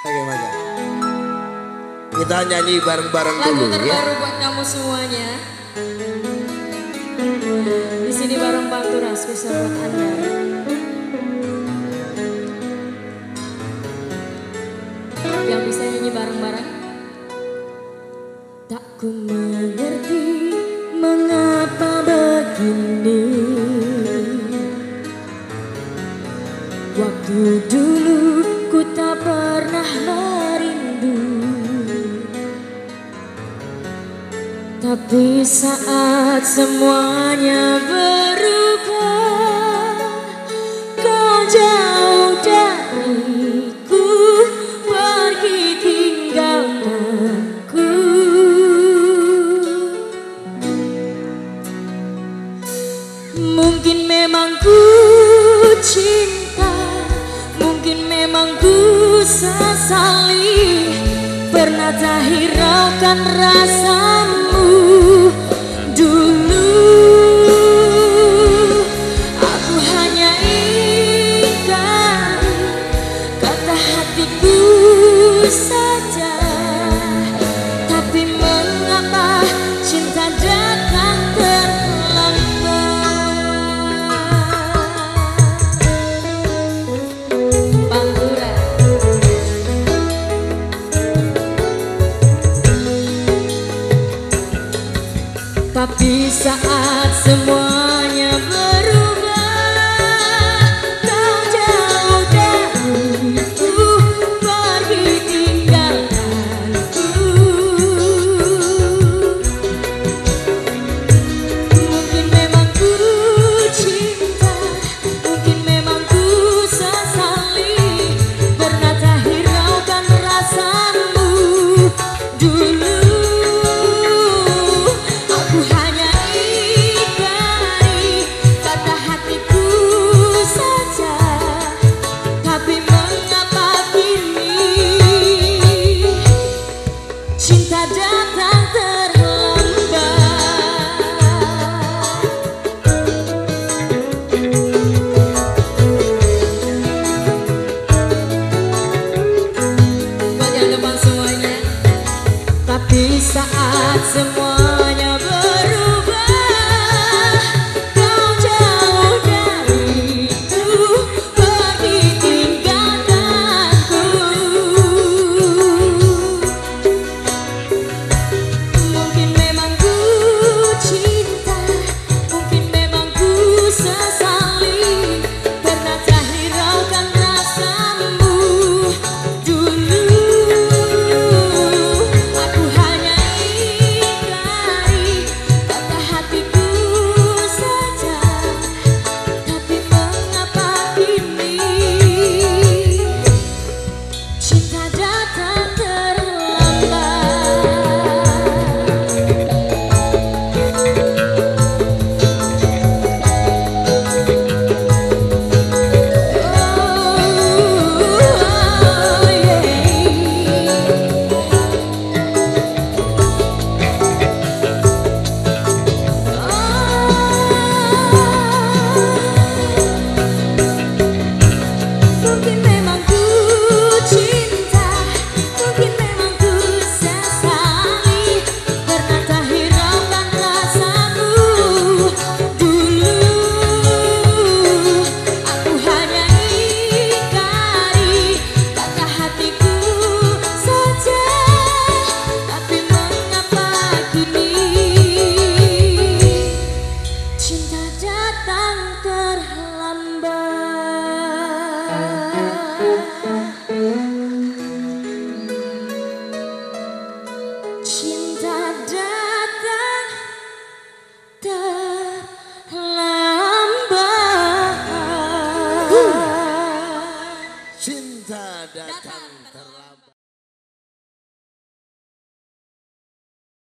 Bagaimana? Kita nyanyi bareng-bareng Lagu dulu ya. terbaru buat kamu semuanya. Di sini bareng Pantura spesial buat Anda. Tapi saat semuanya berubah Kau jauh dariku Pergi tinggalkanku Mungkin memang ku cinta Mungkin memang ku sesali Pernah tak hiraukan rasamu di saat semua di saat semua Cinta datang terlambat. Cinta datang.